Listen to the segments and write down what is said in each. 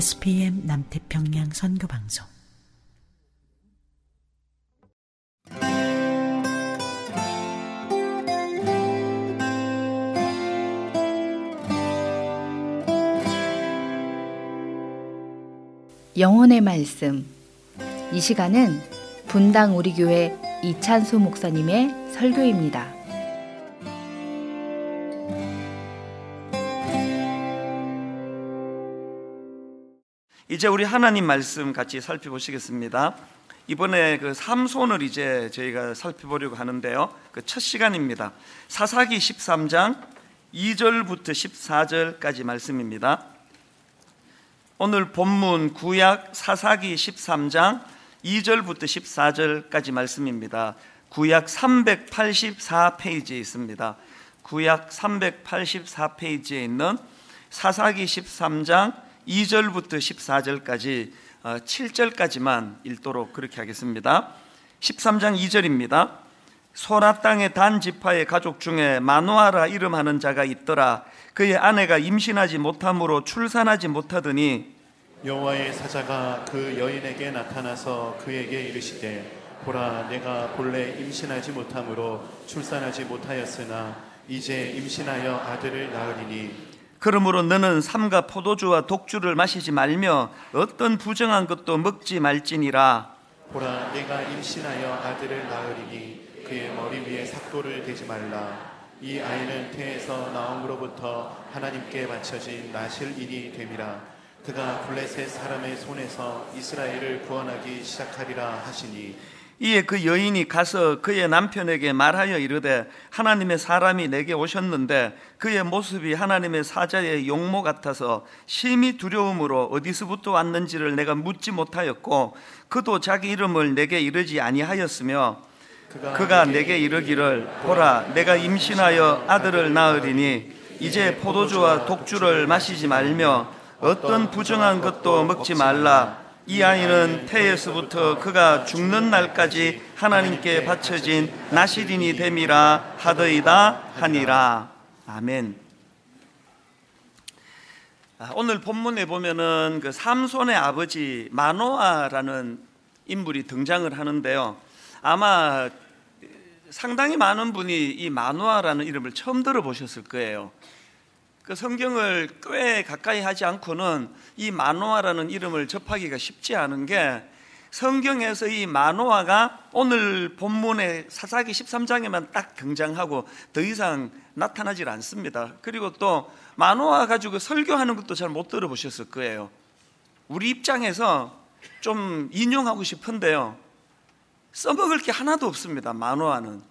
SPM 남태평양 선교방송 영혼의 말씀 이 시간은 분당 우리 교회 이찬수 목사님의 설교입니다. 이제 우리 하나님 말씀 같이 살펴보시겠습니다. 이번에 그 삼손을 이제 저희가 살펴보려고 하는데요. 그 첫 시간입니다. 사사기 13장 2절부터 14절까지 말씀입니다. 오늘 본문 구약 사사기 13장 2절부터 14절까지 말씀입니다. 구약 384페이지에 있습니다. 구약 384페이지에 있는 사사기 13장 2절부터 14절까지 7절까지만 어, 읽도록 그렇게 하겠습니다. 13장 2절입니다. 소라 땅의 단 지파의 가족 중에 마누아라 이름하는 자가 있더라. 그의 아내가 임신하지 못함으로 출산하지 못하더니 여호와의 사자가 그 여인에게 나타나서 그에게 이르시되 보라 내가 본래 임신하지 못함으로 출산하지 못하였으나 이제 임신하여 아들을 낳으리니 그러므로 너는 삼가 포도주와 독주를 마시지 말며 어떤 부정한 것도 먹지 말지니라. 보라, 내가 임신하여 아들을 낳으리니 그의 머리 위에 삭도를 대지 말라. 이 아이는 태에서 나옴으로부터 하나님께 바쳐진 나실인이 됨이라. 그가 블레셋 사람의 손에서 이스라엘을 구원하기 시작하리라 하시니 이에 그 여인이 가서 그의 남편에게 말하여 이르되 하나님의 사람이 내게 오셨는데 그의 모습이 하나님의 사자의 용모 같아서 심히 두려움으로 어디서부터 왔는지를 내가 묻지 못하였고 그도 자기 이름을 내게 이르지 아니하였으며 그가 내게 이르기를 보라 내가 임신하여 아들을 낳으리니 이제 포도주와 독주를 마시지 말며 어떤 부정한 것도 먹지 말라 이 아이는 태에서부터 그가 죽는 날까지 하나님께 바쳐진 나시린이 됨이라 하더이다 하니라. 아멘. 아, 오늘 본문에 보면은 그 삼손의 아버지 마노아라는 인물이 등장을 하는데요. 아마 상당히 많은 분이 이 마노아라는 이름을 처음 들어보셨을 거예요. 그 성경을 꽤 가까이 하지 않고는 이 마노아라는 이름을 접하기가 쉽지 않은 게 성경에서 이 마노아가 오늘 본문의 사사기 13장에만 딱 등장하고 더 이상 나타나질 않습니다. 그리고 또 마노아 가지고 설교하는 것도 잘 못 들어보셨을 거예요. 우리 입장에서 좀 인용하고 싶은데요. 써먹을 게 하나도 없습니다. 마노아는.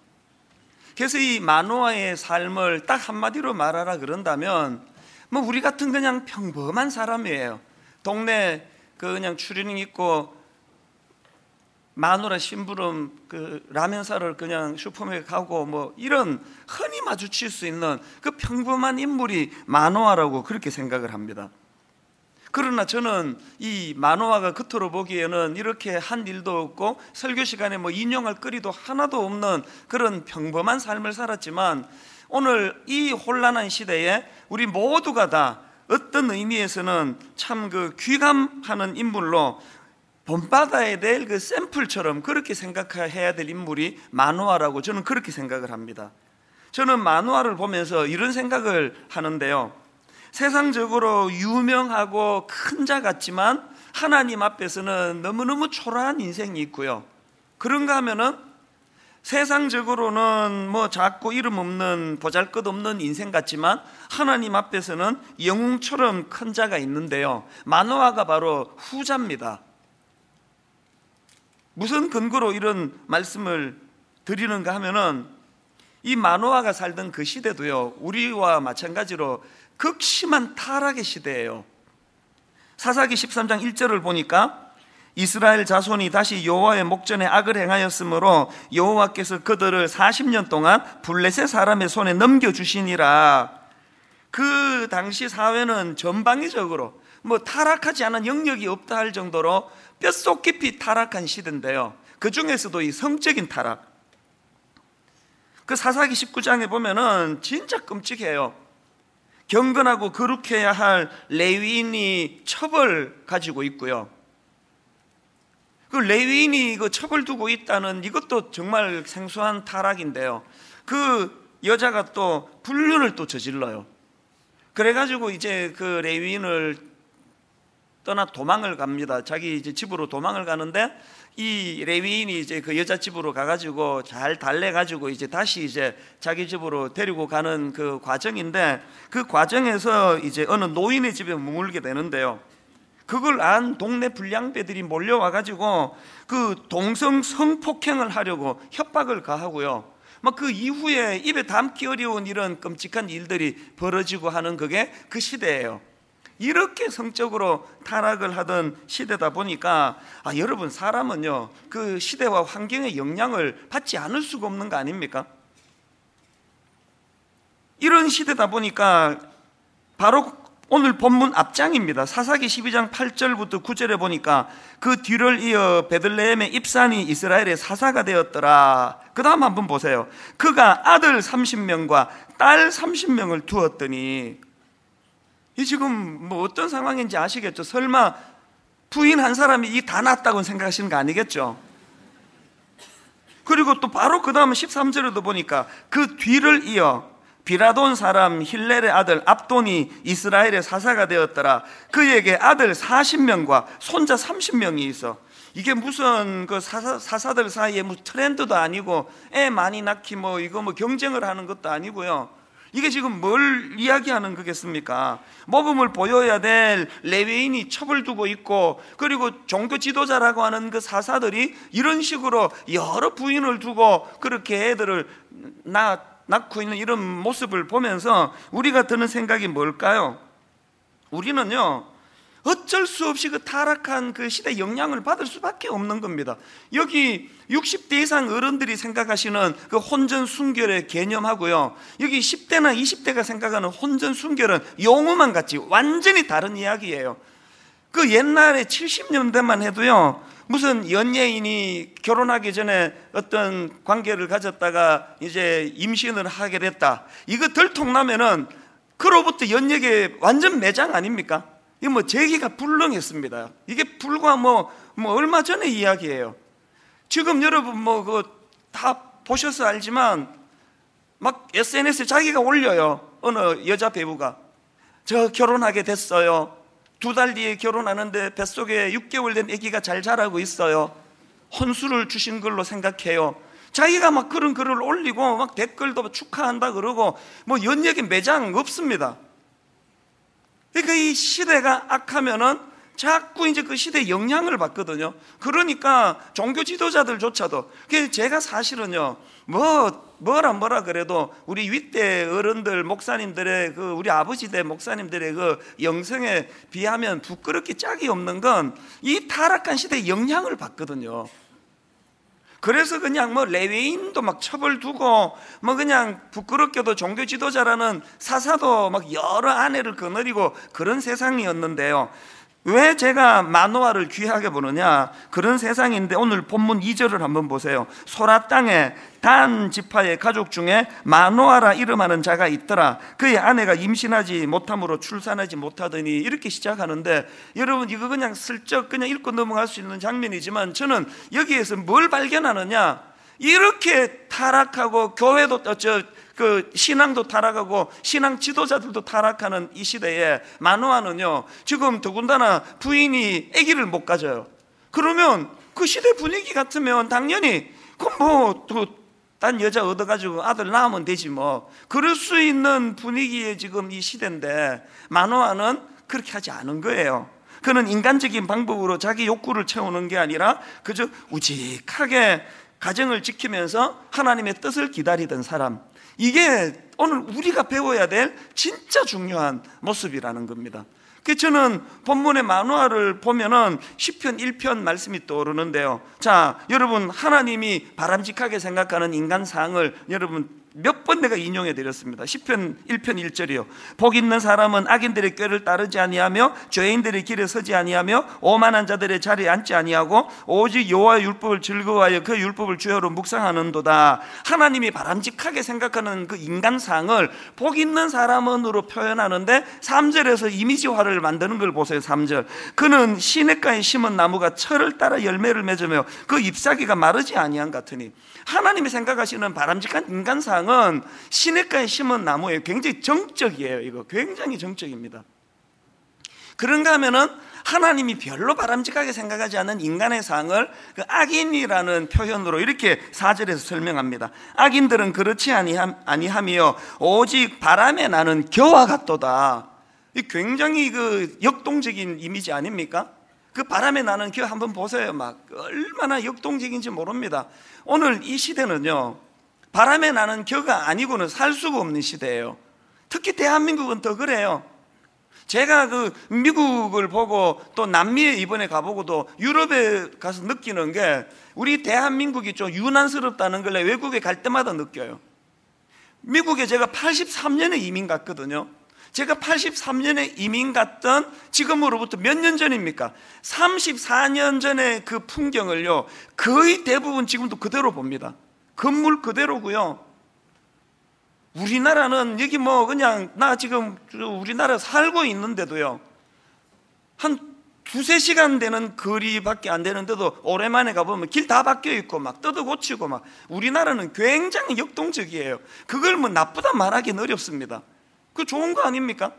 그래서 이 마노아의 삶을 딱 한마디로 말하라 그런다면 뭐 우리 같은 그냥 평범한 사람이에요. 동네 그 그냥 추리닝 입고 마누라 심부름 그 라면 사러 그냥 슈퍼마켓 가고 뭐 이런 흔히 마주칠 수 있는 그 평범한 인물이 마노아라고 그렇게 생각을 합니다. 그러나 저는 이 만화가 겉으로 보기에는 이렇게 한 일도 없고 설교 시간에 뭐 인용할 거리도 하나도 없는 그런 평범한 삶을 살았지만 오늘 이 혼란한 시대에 우리 모두가 다 어떤 의미에서는 참 그 귀감하는 인물로 본받아야 될그 샘플처럼 그렇게 생각해야 될 인물이 만화라고 저는 그렇게 생각을 합니다. 저는 만화를 보면서 이런 생각을 하는데요. 세상적으로 유명하고 큰 자 같지만 하나님 앞에서는 너무너무 초라한 인생이 있고요. 그런가 하면은 세상적으로는 뭐 작고 이름 없는 보잘 것 없는 인생 같지만 하나님 앞에서는 영웅처럼 큰 자가 있는데요. 마노아가 바로 후자입니다. 무슨 근거로 이런 말씀을 드리는가 하면은 이 마노아가 살던 그 시대도요, 우리와 마찬가지로 극심한 타락의 시대예요. 사사기 13장 1절을 보니까 이스라엘 자손이 다시 여호와의 목전에 악을 행하였으므로 여호와께서 그들을 40년 동안 블레셋 사람의 손에 넘겨 주시니라. 그 당시 사회는 전방위적으로 뭐 타락하지 않은 영역이 없다 할 정도로 뼛속 깊이 타락한 시대인데요. 그 중에서도 이 성적인 타락. 그 사사기 19장에 보면은 진짜 끔찍해요. 경건하고 거룩해야 할 레위인이 첩을 가지고 있고요. 그 레위인이 그 첩을 두고 있다는 이것도 정말 생소한 타락인데요. 그 여자가 또 불륜을 또 저질러요. 그래가지고 이제 그 레위인을 떠나 도망을 갑니다. 자기 이제 집으로 도망을 가는데 이 레위인이 이제 그 여자 집으로 가가지고 잘 달래가지고 이제 다시 이제 자기 집으로 데리고 가는 그 과정인데 그 과정에서 이제 어느 노인의 집에 머물게 되는데요. 그걸 안 동네 불량배들이 몰려와가지고 그 동성 성폭행을 하려고 협박을 가하고요. 막 그 이후에 입에 담기 어려운 이런 끔찍한 일들이 벌어지고 하는 그게 그 시대예요. 이렇게 성적으로 타락을 하던 시대다 보니까 아, 여러분 사람은요 그 시대와 환경의 영향을 받지 않을 수가 없는 거 아닙니까? 이런 시대다 보니까 바로 오늘 본문 앞장입니다. 사사기 12장 8절부터 9절에 보니까 그 뒤를 이어 베들레헴의 입산이 이스라엘의 사사가 되었더라. 그 다음 한번 보세요. 그가 아들 30명과 딸 30명을 두었더니 이 지금 뭐 어떤 상황인지 아시겠죠? 설마 부인 한 사람이 이다 낳았다고 생각하시는 거 아니겠죠? 그리고 또 바로 그 다음 13절에도 보니까 그 뒤를 이어 비라돈 사람 힐렐의 아들 압돈이 이스라엘의 사사가 되었더라. 그에게 아들 40명과 손자 30명이 있어. 이게 무슨 그 사사, 사사들 사이에 무슨 트렌드도 아니고 애 많이 낳기 뭐 이거 뭐 경쟁을 하는 것도 아니고요. 이게 지금 뭘 이야기하는 거겠습니까? 모범을 보여야 될 레위인이 첩을 두고 있고 그리고 종교 지도자라고 하는 그 사사들이 이런 식으로 여러 부인을 두고 그렇게 애들을 낳 낳고 있는 이런 모습을 보면서 우리가 드는 생각이 뭘까요? 우리는요, 어쩔 수 없이 그 타락한 그 시대 영향을 받을 수밖에 없는 겁니다. 여기 60대 이상 어른들이 생각하시는 그 혼전 순결의 개념하고요. 여기 10대나 20대가 생각하는 혼전 순결은 용어만 같지 완전히 다른 이야기예요. 그 옛날에 70년대만 해도요. 무슨 연예인이 결혼하기 전에 어떤 관계를 가졌다가 이제 임신을 하게 됐다. 이거 들통나면은 그로부터 연예계 완전 매장 아닙니까? 이거 뭐 제기가 불능했습니다. 이게 불과 뭐, 뭐 얼마 전의 이야기예요. 지금 여러분 뭐 그 다 보셔서 알지만 막 SNS에 자기가 올려요. 어느 여자 배우가. 저 결혼하게 됐어요. 두 달 뒤에 결혼하는데 뱃속에 6개월 된 아기가 잘 자라고 있어요. 혼수를 주신 걸로 생각해요. 자기가 막 그런 글을 올리고 막 댓글도 축하한다 그러고 뭐 연예계 매장 없습니다. 그러니까 이 시대가 악하면은 자꾸 이제 그 시대에 영향을 받거든요. 그러니까 종교 지도자들조차도 제가 사실은요, 뭐, 뭐라 뭐라 그래도 우리 윗대 어른들, 목사님들의 그 우리 아버지 대 목사님들의 그 영성에 비하면 부끄럽게 짝이 없는 건 이 타락한 시대에 영향을 받거든요. 그래서 그냥 뭐 레위인도 막 첩을 두고 뭐 그냥 부끄럽게도 종교 지도자라는 사사도 막 여러 아내를 거느리고 그런 세상이었는데요. 왜 제가 마노아를 귀하게 보느냐? 그런 세상인데 오늘 본문 2절을 한번 보세요. 소라 땅에 단 지파의 가족 중에 마노아라 이름하는 자가 있더라. 그의 아내가 임신하지 못함으로 출산하지 못하더니 이렇게 시작하는데 여러분 이거 그냥 슬쩍 그냥 읽고 넘어갈 수 있는 장면이지만 저는 여기에서 뭘 발견하느냐? 이렇게 타락하고 교회도 저 그 신앙도 타락하고 신앙 지도자들도 타락하는 이 시대에 마누아는요 지금 더군다나 부인이 아기를 못 가져요. 그러면 그 시대 분위기 같으면 당연히 그뭐딴 여자 얻어가지고 아들 낳으면 되지 뭐 그럴 수 있는 분위기에 지금 이 시대인데 마누아는 그렇게 하지 않은 거예요. 그는 인간적인 방법으로 자기 욕구를 채우는 게 아니라 그저 우직하게 가정을 지키면서 하나님의 뜻을 기다리던 사람. 이게 오늘 우리가 배워야 될 진짜 중요한 모습이라는 겁니다. 그 저는 본문의 만화를 보면은 10편 1편 말씀이 떠오르는데요. 자, 여러분 하나님이 바람직하게 생각하는 인간 상을 여러분 몇 번 내가 인용해 드렸습니다. 10편 1편 1절이요. 복 있는 사람은 악인들의 꾀를 따르지 아니하며 죄인들의 길에 서지 아니하며 오만한 자들의 자리에 앉지 아니하고 오직 여호와의 율법을 즐거워하여 그 율법을 주여로 묵상하는도다. 하나님이 바람직하게 생각하는 그 인간상을 복 있는 사람은으로 표현하는데 3절에서 이미지화를 만드는 걸 보세요. 3절. 그는 시냇가에 심은 나무가 철을 따라 열매를 맺으며 그 잎사귀가 마르지 아니한 같으니 하나님이 생각하시는 바람직한 인간상은 시냇가에 심은 나무예요. 굉장히 정적이에요. 이거 굉장히 정적입니다. 그런가 하면은 하나님이 별로 바람직하게 생각하지 않는 인간의 상을 그 악인이라는 표현으로 이렇게 사절에서 설명합니다. 악인들은 그렇지 아니함이요 오직 바람에 나는 겨와 같도다. 굉장히 그 역동적인 이미지 아닙니까? 그 바람에 나는 겨 한번 보세요. 막 얼마나 역동적인지 모릅니다. 오늘 이 시대는요, 바람에 나는 겨가 아니고는 살 수가 없는 시대예요. 특히 대한민국은 더 그래요. 제가 그 미국을 보고 또 남미에 이번에 가보고도 유럽에 가서 느끼는 게 우리 대한민국이 좀 유난스럽다는 걸 외국에 갈 때마다 느껴요. 미국에 제가 83년에 이민 갔거든요. 제가 83년에 이민 갔던 지금으로부터 몇 년 전입니까? 34년 전의 그 풍경을요, 거의 대부분 지금도 그대로 봅니다. 건물 그대로고요. 우리나라는 여기 뭐 그냥 나 지금 우리나라 살고 있는데도요, 한 두세 시간 되는 거리밖에 안 되는데도 오랜만에 가보면 길 다 바뀌어 있고 막 뜯어 고치고 막 우리나라는 굉장히 역동적이에요. 그걸 뭐 나쁘다 말하기는 어렵습니다. 그 좋은 거 아닙니까?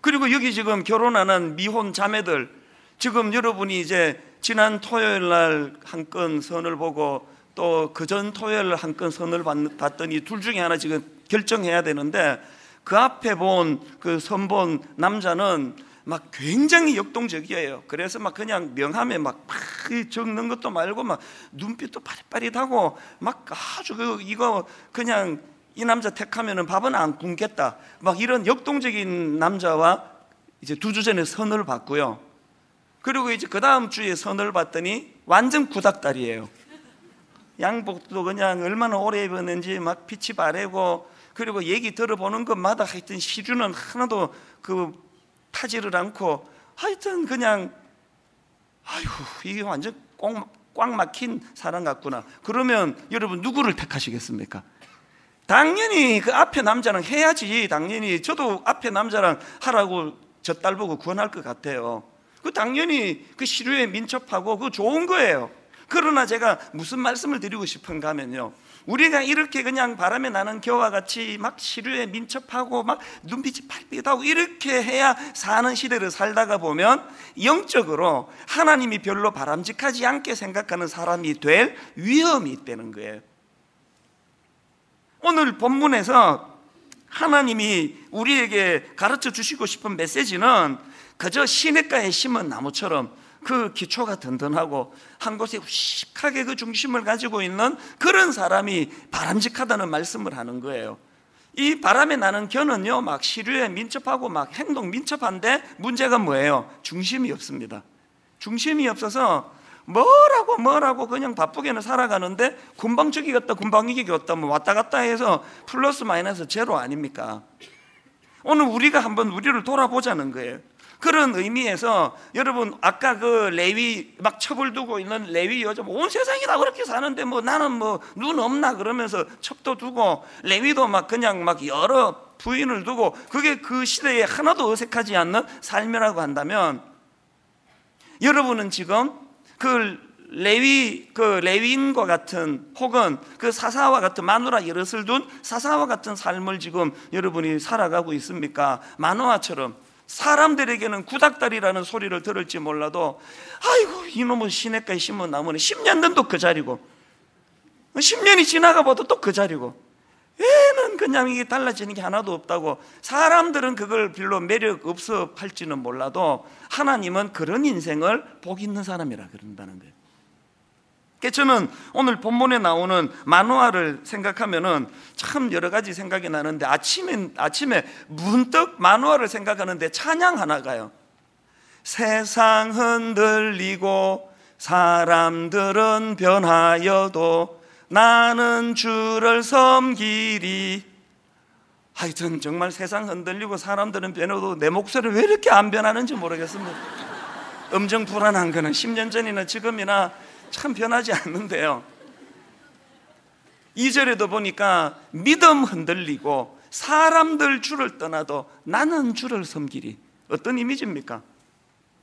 그리고 여기 지금 결혼하는 미혼 자매들 지금 여러분이 이제 지난 토요일 날 한 건 선을 보고 또 그 전 토요일 한 건 선을 봤더니 둘 중에 하나 지금 결정해야 되는데 그 앞에 본 그 선본 남자는 막 굉장히 역동적이에요. 그래서 막 그냥 명함에 막, 막 적는 것도 말고 막 눈빛도 파릿파릿하고 막 아주 그 이거 그냥 이 남자 택하면은 밥은 안 굶겠다. 막 이런 역동적인 남자와 이제 두 주 전에 선을 받고요. 그리고 이제 그 다음 주에 선을 받더니 완전 구닥다리예요. 양복도 그냥 얼마나 오래 입었는지 막 빛이 바래고 그리고 얘기 들어보는 것마다 하여튼 시주는 하나도 그 타지를 않고 하여튼 그냥 아휴 이게 완전 꽉, 꽉 막힌 사람 같구나. 그러면 여러분 누구를 택하시겠습니까? 당연히 그 앞에 남자는 해야지. 당연히 저도 앞에 남자랑 하라고 저 딸 보고 구원할 것 같아요. 그 당연히 그 시류에 민첩하고 그 좋은 거예요. 그러나 제가 무슨 말씀을 드리고 싶은가 하면요. 우리가 이렇게 그냥 바람에 나는 겨와 같이 막 시류에 민첩하고 막 눈빛이 팔빛하고 이렇게 해야 사는 시대를 살다가 보면 영적으로 하나님이 별로 바람직하지 않게 생각하는 사람이 될 위험이 있다는 거예요. 오늘 본문에서 하나님이 우리에게 가르쳐 주시고 싶은 메시지는 그저 시냇가에 심은 나무처럼 그 기초가 든든하고 한 곳에 우식하게 그 중심을 가지고 있는 그런 사람이 바람직하다는 말씀을 하는 거예요. 이 바람에 나는 견은요, 막 시류에 민첩하고 막 행동 민첩한데 문제가 뭐예요? 중심이 없습니다. 중심이 없어서 뭐라고 뭐라고 그냥 바쁘게는 살아가는데 금방 저기 갔다 금방 이기 갔다 뭐 왔다 갔다 해서 플러스 마이너스 제로 아닙니까? 오늘 우리가 한번 우리를 돌아보자는 거예요. 그런 의미에서 여러분 아까 그 레위 막 첩을 두고 있는 레위 요즘 온 세상이 다 그렇게 사는데 뭐 나는 뭐 눈 없나 그러면서 첩도 두고 레위도 막 그냥 막 여러 부인을 두고 그게 그 시대에 하나도 어색하지 않는 삶이라고 한다면 여러분은 지금 그 레위 그 레위인과 같은 혹은 그 사사와 같은 마누라 여럿을 둔 사사와 같은 삶을 지금 여러분이 살아가고 있습니까? 마누아처럼 사람들에게는 구닥다리라는 소리를 들을지 몰라도 아이고 이놈은 시냇가에 심은 나무는 10년 전도 그 자리고 10년이 지나가 봐도 또 그 자리고 그냥 이게 달라지는 게 하나도 없다고 사람들은 그걸 별로 매력 없어 할지는 몰라도 하나님은 그런 인생을 복 있는 사람이라 그런다는 거예요. 그러니까 저는 오늘 본문에 나오는 만화를 생각하면은 참 여러 가지 생각이 나는데 아침에 아침에 문득 만화를 생각하는데 찬양 하나 가요. 세상 흔들리고 사람들은 변하여도 나는 주를 섬기리. 하여튼 정말 세상 흔들리고 사람들은 변해도 내 목소리 왜 이렇게 안 변하는지 모르겠습니다. 음정 불안한 거는 10년 전이나 지금이나 참 변하지 않는데요. 2절에도 보니까 믿음 흔들리고 사람들 주를 떠나도 나는 주를 섬기리. 어떤 이미지입니까?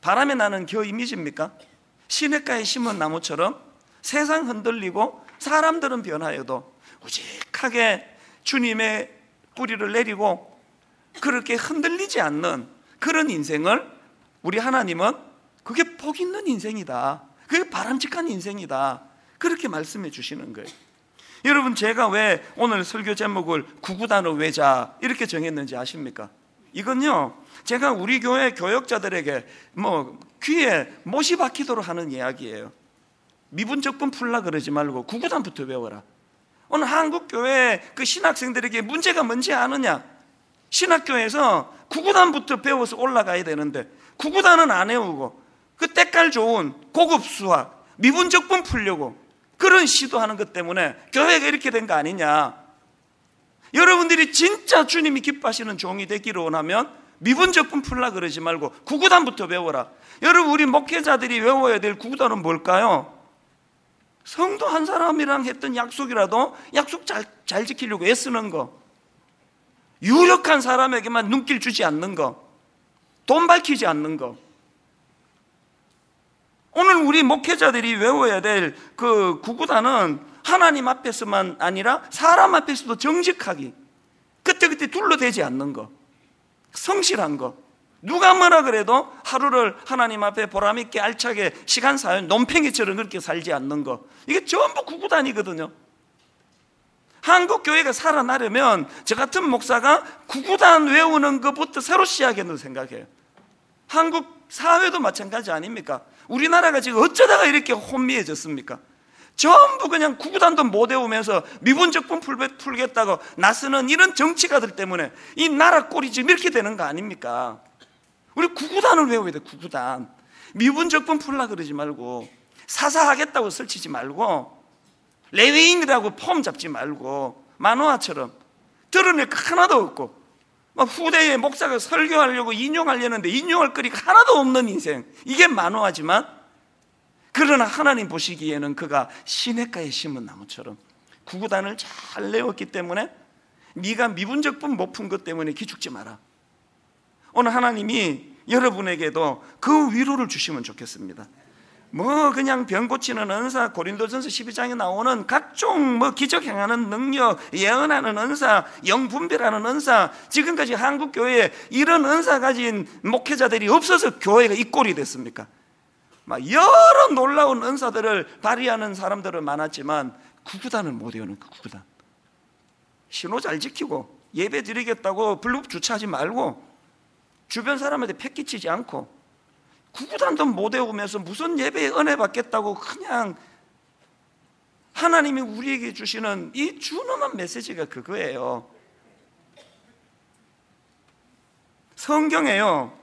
바람에 나는 겨 이미지입니까? 시냇가에 심은 나무처럼 세상 흔들리고 사람들은 변하여도 우직하게 주님의 뿌리를 내리고 그렇게 흔들리지 않는 그런 인생을 우리 하나님은 그게 복 있는 인생이다. 그게 바람직한 인생이다. 그렇게 말씀해 주시는 거예요. 여러분 제가 왜 오늘 설교 제목을 구구단의 외자 이렇게 정했는지 아십니까? 이건요 제가 우리 교회 교역자들에게 뭐 귀에 못이 박히도록 하는 이야기예요. 미분적분 풀라 그러지 말고 구구단부터 외워라. 오늘 한국 교회 그 신학생들에게 문제가 뭔지 아느냐? 신학교에서 구구단부터 배워서 올라가야 되는데 구구단은 안 외우고 그 때깔 좋은 고급 수학, 미분적분 풀려고 그런 시도하는 것 때문에 교회가 이렇게 된 거 아니냐. 여러분들이 진짜 주님이 기뻐하시는 종이 되기를 원하면 미분적분 풀라 그러지 말고 구구단부터 배워라. 여러분 우리 목회자들이 외워야 될 구구단은 뭘까요? 성도 한 사람이랑 했던 약속이라도 약속 잘, 잘 지키려고 애쓰는 거. 유력한 사람에게만 눈길 주지 않는 거. 돈 밝히지 않는 거. 오늘 우리 목회자들이 외워야 될 그 구구단은 하나님 앞에서만 아니라 사람 앞에서도 정직하기. 그때그때 둘러대지 않는 거. 성실한 거. 누가 뭐라 그래도 하루를 하나님 앞에 보람있게 알차게 시간 사연 논팽이처럼 그렇게 살지 않는 거. 이게 전부 구구단이거든요. 한국 교회가 살아나려면 저 같은 목사가 구구단 외우는 것부터 새로 시작했는 생각해요. 한국 사회도 마찬가지 아닙니까? 우리나라가 지금 어쩌다가 이렇게 혼미해졌습니까? 전부 그냥 구구단도 못 외우면서 미분적분 풀겠다고 나서는 이런 정치가들 때문에 이 나라 꼴이 지금 이렇게 되는 거 아닙니까? 우리 구구단을 외워야 돼, 구구단. 미분적분 풀라 그러지 말고 사사하겠다고 설치지 말고 레위인이라고 폼 잡지 말고 만화처럼 드러낼 거 하나도 없고 막 후대에 목사가 설교하려고 인용하려는데 인용할 거리가 하나도 없는 인생 이게 만화지만 그러나 하나님 보시기에는 그가 시냇가에 심은 나무처럼 구구단을 잘 내었기 때문에 네가 미분적분 못 푼 것 때문에 기죽지 마라 오늘 하나님이 여러분에게도 그 위로를 주시면 좋겠습니다 뭐 그냥 병 고치는 은사 고린도전서 12장에 나오는 각종 뭐 기적 행하는 능력 예언하는 은사 영분별하는 은사 지금까지 한국 교회에 이런 은사 가진 목회자들이 없어서 교회가 이 꼴이 됐습니까? 막 여러 놀라운 은사들을 발휘하는 사람들은 많았지만 구구단을 못 외우는 그 구구단 신호 잘 지키고 예배 드리겠다고 블록 주차하지 말고 주변 사람한테 패기치지 않고 구구단도 못 외우면서 무슨 예배에 은혜 받겠다고 그냥 하나님이 우리에게 주시는 이 준엄한 메시지가 그거예요. 성경에요.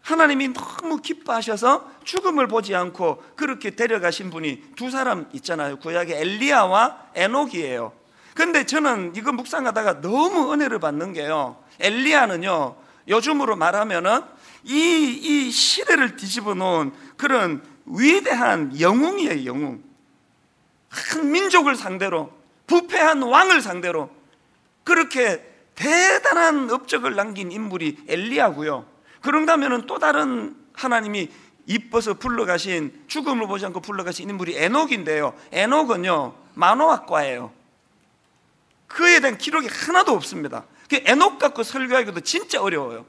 하나님이 너무 기뻐하셔서 죽음을 보지 않고 그렇게 데려가신 분이 두 사람 있잖아요. 구약의 엘리야와 에녹이에요. 근데 저는 이거 묵상하다가 너무 은혜를 받는 게요. 엘리야는요, 요즘으로 말하면은 이, 이 시대를 뒤집어 놓은 그런 위대한 영웅이에요, 영웅. 한 민족을 상대로, 부패한 왕을 상대로 그렇게 대단한 업적을 남긴 인물이 엘리야고요. 그런가 하면 또 다른 하나님이 이뻐서 불러가신 죽음을 보지 않고 불러가신 인물이 에녹인데요. 에녹은요 만호학과예요. 그에 대한 기록이 하나도 없습니다. 그 에녹 갖고 설교하기도 진짜 어려워요.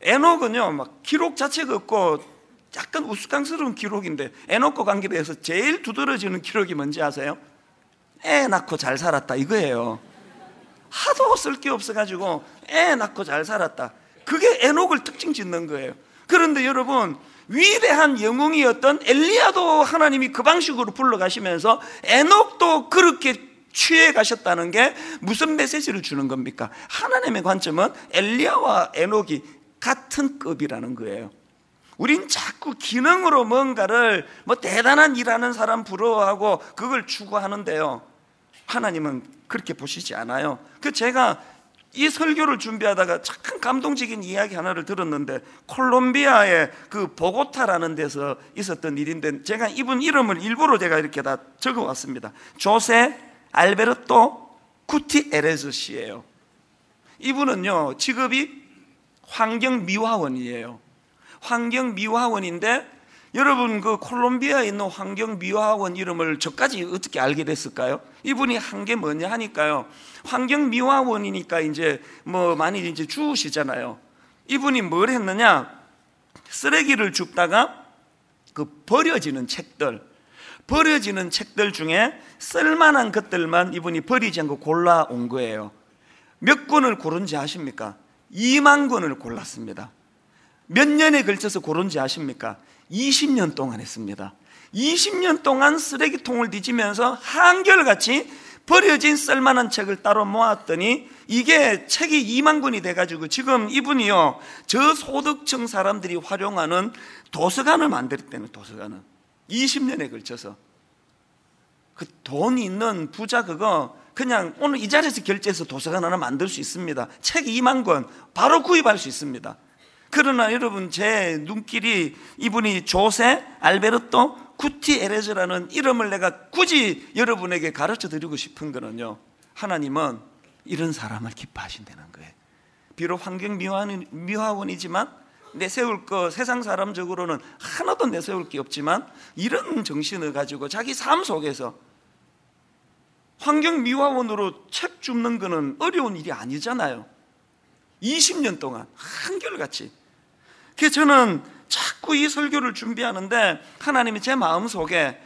에녹은요 막 기록 자체가 없고 약간 우스꽝스러운 기록인데 에녹과 관계돼서 제일 두드러지는 기록이 뭔지 아세요? 애 낳고 잘 살았다 이거예요. 하도 쓸 게 없어가지고 애 낳고 잘 살았다. 그게 에녹을 특징 짓는 거예요. 그런데 여러분 위대한 영웅이었던 엘리야도 하나님이 그 방식으로 불러가시면서 에녹도 그렇게 취해 가셨다는 게 무슨 메시지를 주는 겁니까? 하나님의 관점은 엘리야와 에녹이 같은 급이라는 거예요. 우린 자꾸 기능으로 뭔가를 뭐 대단한 일하는 사람 부러워하고 그걸 추구하는데요. 하나님은 그렇게 보시지 않아요. 그 제가 이 설교를 준비하다가 참 감동적인 이야기 하나를 들었는데 콜롬비아의 그 보고타라는 데서 있었던 일인데 제가 이분 이름을 일부러 제가 이렇게 다 적어왔습니다. 조세 알베르토 쿠티 에레즈 씨예요. 이분은요 직업이 환경 미화원이에요. 환경 미화원인데 여러분 그 콜롬비아에 있는 환경 미화원 이름을 저까지 어떻게 알게 됐을까요? 이분이 한 게 뭐냐 하니까요. 환경 미화원이니까 이제 뭐 많이 이제 주우시잖아요. 이분이 뭘 했느냐? 쓰레기를 줍다가 그 버려지는 책들, 버려지는 책들 중에 쓸만한 것들만 이분이 버리지 않고 골라온 거예요. 몇 권을 고른지 아십니까? 2만 권을 골랐습니다. 몇 년에 걸쳐서 고른지 아십니까? 20년 동안 했습니다. 20년 동안 쓰레기통을 뒤지면서 한결같이 버려진 쓸만한 책을 따로 모았더니 이게 책이 2만 권이 돼가지고 지금 이분이요 저소득층 사람들이 활용하는 도서관을 만들었다는 도서관은 20년에 걸쳐서 그 돈 있는 부자 그거 그냥 오늘 이 자리에서 결제해서 도서관 하나 만들 수 있습니다. 책 2만 권 바로 구입할 수 있습니다. 그러나 여러분 제 눈길이 이분이 조세 알베르토 쿠티 에레즈라는 이름을 내가 굳이 여러분에게 가르쳐 드리고 싶은 거는요. 하나님은 이런 사람을 기뻐하신다는 거예요. 비록 환경 미화원이지만 내세울 거 세상 사람적으로는 하나도 내세울 게 없지만 이런 정신을 가지고 자기 삶 속에서 환경 미화원으로 책 줍는 거는 어려운 일이 아니잖아요. 20년 동안 한결같이 그래서 저는 자꾸 이 설교를 준비하는데 하나님이 제 마음 속에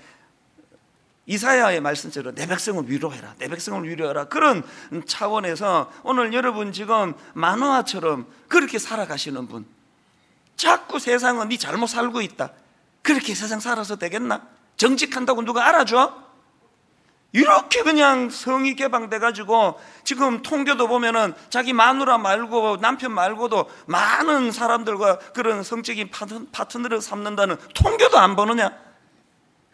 이사야의 말씀대로 내 백성을 위로해라. 내 백성을 위로해라. 그런 차원에서 오늘 여러분 지금 만화처럼 그렇게 살아가시는 분. 자꾸 세상은 네 잘못 살고 있다. 그렇게 세상 살아서 되겠나? 정직한다고 누가 알아줘? 이렇게 그냥 성이 개방돼 가지고 지금 통계도 보면은 자기 마누라 말고 남편 말고도 많은 사람들과 그런 성적인 파트너 를 삼는다는 통계도 안 보느냐?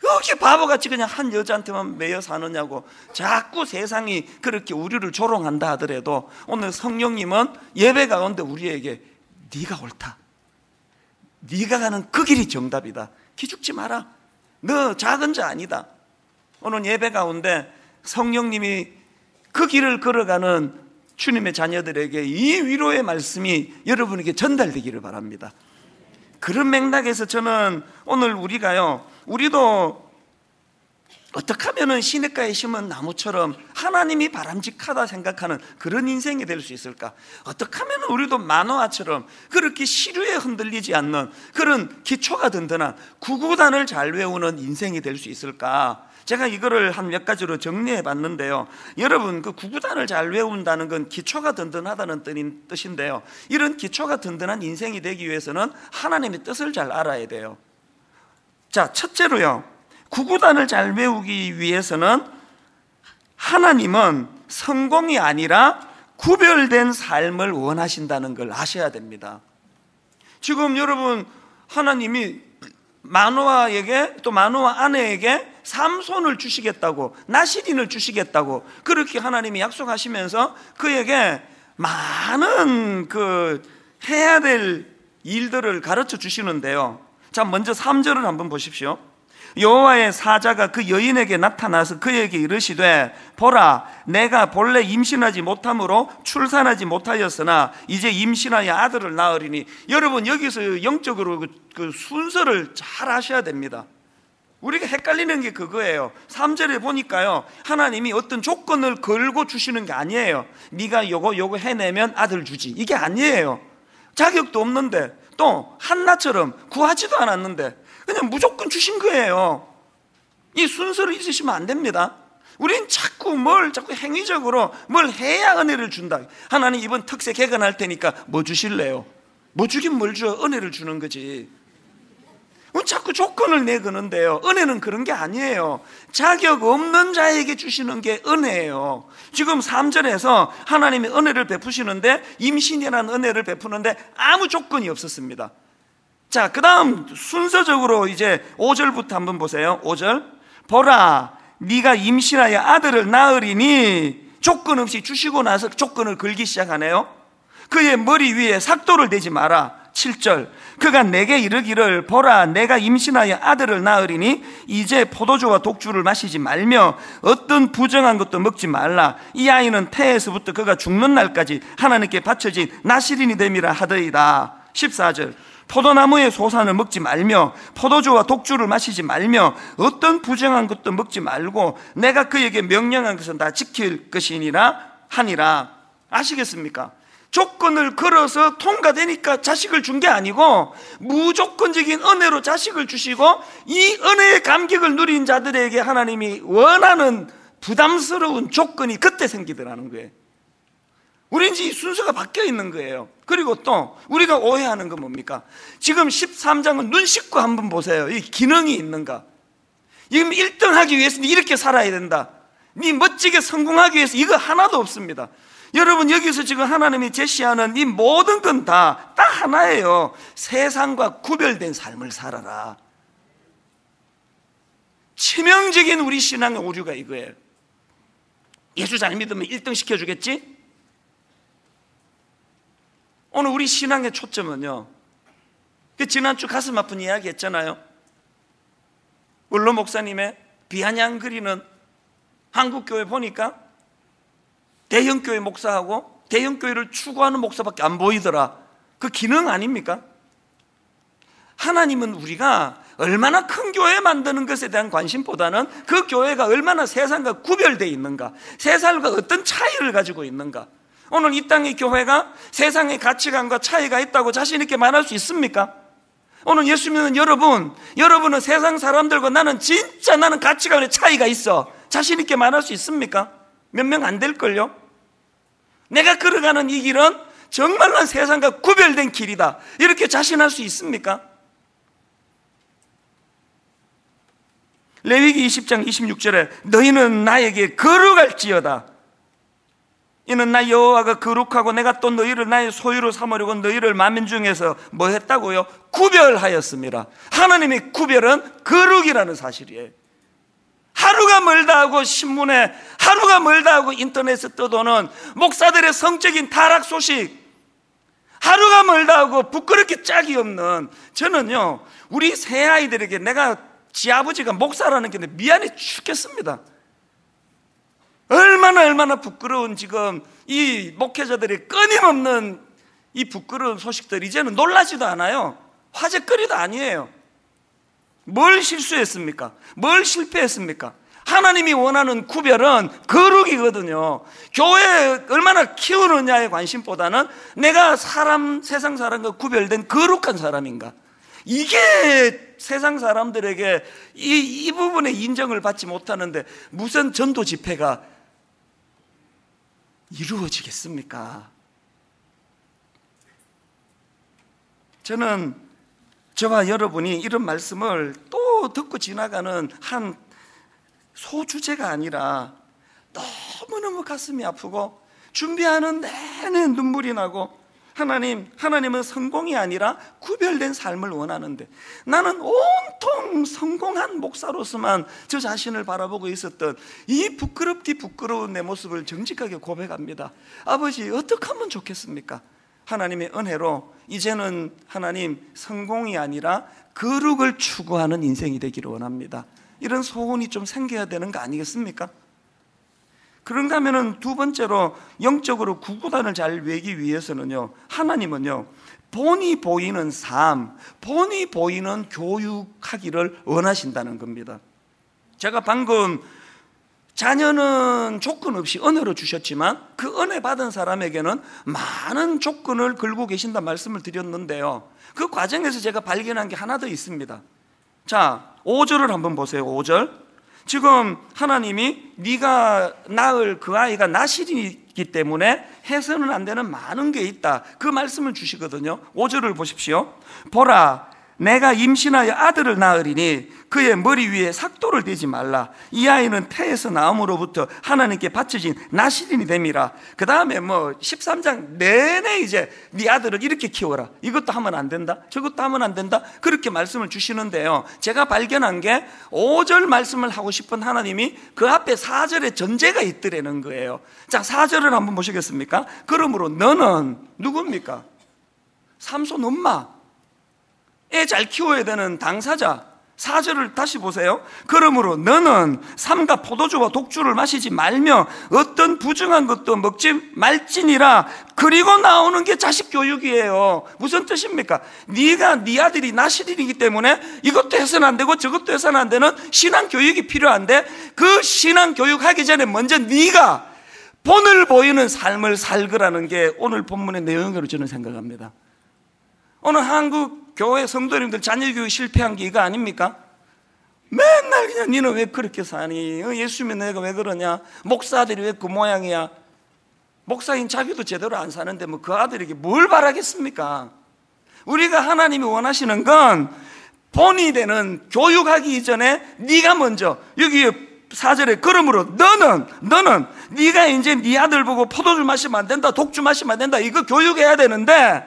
여기 바보같이 그냥 한 여자한테만 매여 사느냐고 자꾸 세상이 그렇게 우리를 조롱한다 하더라도 오늘 성령님은 예배 가운데 우리에게 네가 옳다. 네가 가는 그 길이 정답이다. 기죽지 마라. 너 작은 자 아니다. 오늘 예배 가운데 성령님이 그 길을 걸어가는 주님의 자녀들에게 이 위로의 말씀이 여러분에게 전달되기를 바랍니다. 그런 맥락에서 저는 오늘 우리가요, 우리도 어떻게 하면 시냇가에 심은 나무처럼 하나님이 바람직하다 생각하는 그런 인생이 될 수 있을까? 어떻게 하면 우리도 만화처럼 그렇게 시류에 흔들리지 않는 그런 기초가 든든한 구구단을 잘 외우는 인생이 될 수 있을까? 제가 이거를 한 몇 가지로 정리해 봤는데요. 여러분, 그 구구단을 잘 외운다는 건 기초가 든든하다는 뜻인데요. 이런 기초가 든든한 인생이 되기 위해서는 하나님의 뜻을 잘 알아야 돼요. 자, 첫째로요. 구구단을 잘 외우기 위해서는 하나님은 성공이 아니라 구별된 삶을 원하신다는 걸 아셔야 됩니다. 지금 여러분, 하나님이 마노아에게 또 마노아 아내에게 삼손을 주시겠다고 나시린을 주시겠다고 그렇게 하나님이 약속하시면서 그에게 많은 그 해야 될 일들을 가르쳐 주시는데요. 자, 먼저 3절을 한번 보십시오. 여호와의 사자가 그 여인에게 나타나서 그에게 이르시되 보라 내가 본래 임신하지 못함으로 출산하지 못하였으나 이제 임신하여 아들을 낳으리니 여러분 여기서 영적으로 그, 그 순서를 잘 아셔야 됩니다. 우리가 헷갈리는 게 그거예요. 3절에 보니까요. 하나님이 어떤 조건을 걸고 주시는 게 아니에요. 네가 요거 요거 해내면 아들 주지. 이게 아니에요. 자격도 없는데 또 한나처럼 구하지도 않았는데 그냥 무조건 주신 거예요. 이 순서를 잊으시면 안 됩니다. 우린 자꾸 뭘 자꾸 행위적으로 뭘 해야 은혜를 준다. 하나님 이번 특세 개간할 테니까 뭐 주실래요? 뭐 주긴 뭘 줘? 은혜를 주는 거지. 자꾸 조건을 내거는데요. 은혜는 그런 게 아니에요. 자격 없는 자에게 주시는 게 은혜예요. 지금 3절에서 하나님이 은혜를 베푸시는데 임신이라는 은혜를 베푸는데 아무 조건이 없었습니다. 자, 그 다음 순서적으로 이제 5절부터 한번 보세요. 5절. 보라, 네가 임신하여 아들을 낳으리니 조건 없이 주시고 나서 조건을 걸기 시작하네요. 그의 머리 위에 삭도를 대지 마라. 7절. 그가 내게 이르기를 보라 내가 임신하여 아들을 낳으리니 이제 포도주와 독주를 마시지 말며 어떤 부정한 것도 먹지 말라. 이 아이는 태에서부터 그가 죽는 날까지 하나님께 바쳐진 나시린이 됨이라 하더이다. 14절. 포도나무의 소산을 먹지 말며 포도주와 독주를 마시지 말며 어떤 부정한 것도 먹지 말고 내가 그에게 명령한 것은 다 지킬 것이니라 하니라 아시겠습니까? 조건을 걸어서 통과되니까 자식을 준 게 아니고 무조건적인 은혜로 자식을 주시고 이 은혜의 감격을 누린 자들에게 하나님이 원하는 부담스러운 조건이 그때 생기더라는 거예요. 우리 이제 순서가 바뀌어 있는 거예요. 그리고 또 우리가 오해하는 건 뭡니까? 지금 13장은 눈 씻고 한번 보세요. 이 기능이 있는가? 지금 1등 하기 위해서는 이렇게 살아야 된다. 네 멋지게 성공하기 위해서 이거 하나도 없습니다. 여러분 여기서 지금 하나님이 제시하는 이 모든 건 다 딱 하나예요. 세상과 구별된 삶을 살아라. 치명적인 우리 신앙의 오류가 이거예요. 예수 잘 믿으면 1등 시켜주겠지? 오늘 우리 신앙의 초점은요. 그 지난주 가슴 아픈 이야기 했잖아요. 원로 목사님의 비아냥 그리는 한국교회 보니까 대형교회 목사하고 대형교회를 추구하는 목사밖에 안 보이더라. 그 기능 아닙니까? 하나님은 우리가 얼마나 큰 교회 만드는 것에 대한 관심보다는 그 교회가 얼마나 세상과 구별되어 있는가, 세상과 어떤 차이를 가지고 있는가. 오늘 이 땅의 교회가 세상의 가치관과 차이가 있다고 자신있게 말할 수 있습니까? 오늘 예수 믿는 여러분, 여러분은 세상 사람들과 나는 진짜 나는 가치관의 차이가 있어. 자신있게 말할 수 있습니까? 몇 명 안 될걸요? 내가 걸어가는 이 길은 정말로 세상과 구별된 길이다. 이렇게 자신할 수 있습니까? 레위기 20장 26절에 너희는 나에게 거룩할지어다. 이는 나 여호와가 거룩하고 내가 또 너희를 나의 소유로 삼으려고 너희를 만민 중에서 뭐 했다고요? 구별하였습니다. 하나님의 구별은 거룩이라는 사실이에요. 하루가 멀다 하고 신문에 하루가 멀다 하고 인터넷에 떠도는 목사들의 성적인 타락 소식 하루가 멀다 하고 부끄럽게 짝이 없는 저는요 우리 새 아이들에게 내가 지 아버지가 목사라는 게 미안해 죽겠습니다. 얼마나 얼마나 부끄러운 지금 이 목회자들의 끊임없는 이 부끄러운 소식들 이제는 놀라지도 않아요. 화제거리도 아니에요. 뭘 실수했습니까? 뭘 실패했습니까? 하나님이 원하는 구별은 거룩이거든요. 교회 얼마나 키우느냐의 관심보다는 내가 사람, 세상 사람과 구별된 거룩한 사람인가. 이게 세상 사람들에게 이, 이 부분에 인정을 받지 못하는데 무슨 전도 집회가 이루어지겠습니까? 저는 저와 여러분이 이런 말씀을 또 듣고 지나가는 한 소주제가 아니라 너무너무 가슴이 아프고 준비하는 내내 눈물이 나고 하나님, 하나님은 성공이 아니라 구별된 삶을 원하는데 나는 온통 성공한 목사로서만 저 자신을 바라보고 있었던 이 부끄럽디 부끄러운 내 모습을 정직하게 고백합니다. 아버지, 어떻게 하면 좋겠습니까? 하나님의 은혜로 이제는 하나님 성공이 아니라 거룩을 추구하는 인생이 되기를 원합니다. 이런 소원이 좀 생겨야 되는 거 아니겠습니까? 그런가 하면은 두 번째로 영적으로 구구단을 잘 외기 위해서는요. 하나님은요. 본이 보이는 삶, 본이 보이는 교육하기를 원하신다는 겁니다. 제가 방금 자녀는 조건 없이 은혜로 주셨지만 그 은혜 받은 사람에게는 많은 조건을 걸고 계신다 말씀을 드렸는데요. 그 과정에서 제가 발견한 게 하나 더 있습니다. 자, 5절을 한번 보세요. 5절. 지금 하나님이 네가 낳을 그 아이가 나실이기 때문에 해서는 안 되는 많은 게 있다. 그 말씀을 주시거든요. 5절을 보십시오. 보라 내가 임신하여 아들을 낳으리니 그의 머리 위에 삭도를 대지 말라. 이 아이는 태에서 나옴으로부터 하나님께 바쳐진 나시린이 됨이라. 그 다음에 뭐 13장 내내 이제 네 아들을 이렇게 키워라. 이것도 하면 안 된다. 저것도 하면 안 된다. 그렇게 말씀을 주시는데요. 제가 발견한 게 5절 말씀을 하고 싶은 하나님이 그 앞에 4절에 전제가 있더라는 거예요. 자, 4절을 한번 보시겠습니까? 그러므로 너는 누굽니까? 삼손 엄마. 애 잘 키워야 되는 당사자. 사절을 다시 보세요. 그러므로 너는 삼가 포도주와 독주를 마시지 말며 어떤 부정한 것도 먹지 말지니라. 그리고 나오는 게 자식 교육이에요. 무슨 뜻입니까? 네가 네 아들이 나실이기 때문에 이것도 해서는 안 되고 저것도 해서는 안 되는 신앙 교육이 필요한데 그 신앙 교육하기 전에 먼저 네가 본을 보이는 삶을 살거라는 게 오늘 본문의 내용으로 저는 생각합니다. 오늘 한국 교회 성도님들 자녀 교육 실패한 게 이거 아닙니까? 맨날 그냥 니는 왜 그렇게 사니? 어, 예수 믿는 애가 왜 그러냐? 목사들이 왜 그 모양이야? 목사인 자기도 제대로 안 사는데 뭐 그 아들에게 뭘 바라겠습니까? 우리가 하나님이 원하시는 건 본이 되는 교육하기 이전에 네가 먼저 여기 사절에 그러므로 너는 너는 네가 이제 네 아들 보고 포도주 마시면 안 된다 독주 마시면 안 된다 이거 교육해야 되는데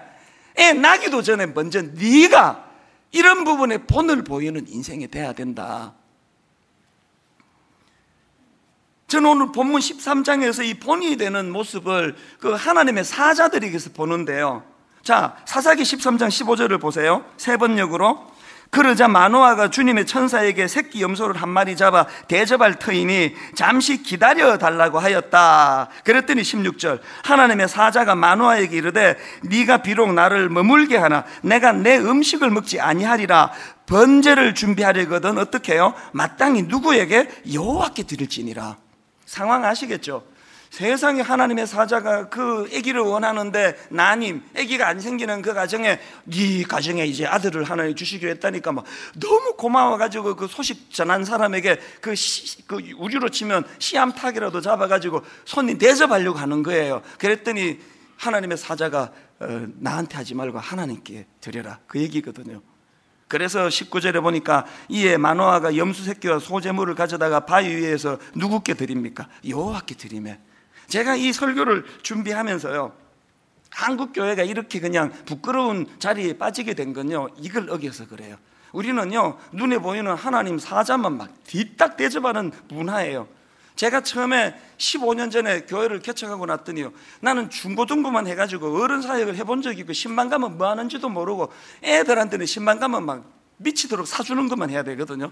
애 나기도 전에 먼저 네가 이런 부분에 본을 보이는 인생이 돼야 된다. 저는 오늘 본문 13장에서 이 본이 되는 모습을 그 하나님의 사자들에게서 보는데요. 자, 사사기 13장 15절을 보세요. 세 번역으로. 그러자 마노아가 주님의 천사에게 새끼 염소를 한 마리 잡아 대접할 터이니 잠시 기다려 달라고 하였다. 그랬더니 16절 하나님의 사자가 마노아에게 이르되 네가 비록 나를 머물게 하나 내가 내 음식을 먹지 아니하리라. 번제를 준비하려거든 어떻게 해요? 마땅히 누구에게 여호와께 드릴지니라. 상황 아시겠죠? 세상에 하나님의 사자가 그 아기를 원하는데 나님 아기가 안 생기는 그 가정에 네 가정에 이제 아들을 하나님 주시기로 했다니까 막 너무 고마워가지고 그 소식 전한 사람에게 그, 시, 그 우리로 치면 시암탉이라도 잡아가지고 손님 대접하려고 하는 거예요. 그랬더니 하나님의 사자가 어, 나한테 하지 말고 하나님께 드려라 그 얘기거든요. 그래서 19절에 보니까 이에 마노아가 염소 새끼와 소재물을 가져다가 바위 위에서 누구께 드립니까? 여호와께 드리매. 제가 이 설교를 준비하면서요. 한국 교회가 이렇게 그냥 부끄러운 자리에 빠지게 된 건요. 이걸 어겨서 그래요. 우리는요. 눈에 보이는 하나님 사자만 막 뒤딱 대접하는 문화예요. 제가 처음에 15년 전에 교회를 개척하고 났더니요. 나는 중고등부만 해가지고 어른 사역을 해본 적이 있고 신방 가면 뭐 하는지도 모르고 애들한테는 신방 가면 막 미치도록 사주는 것만 해야 되거든요.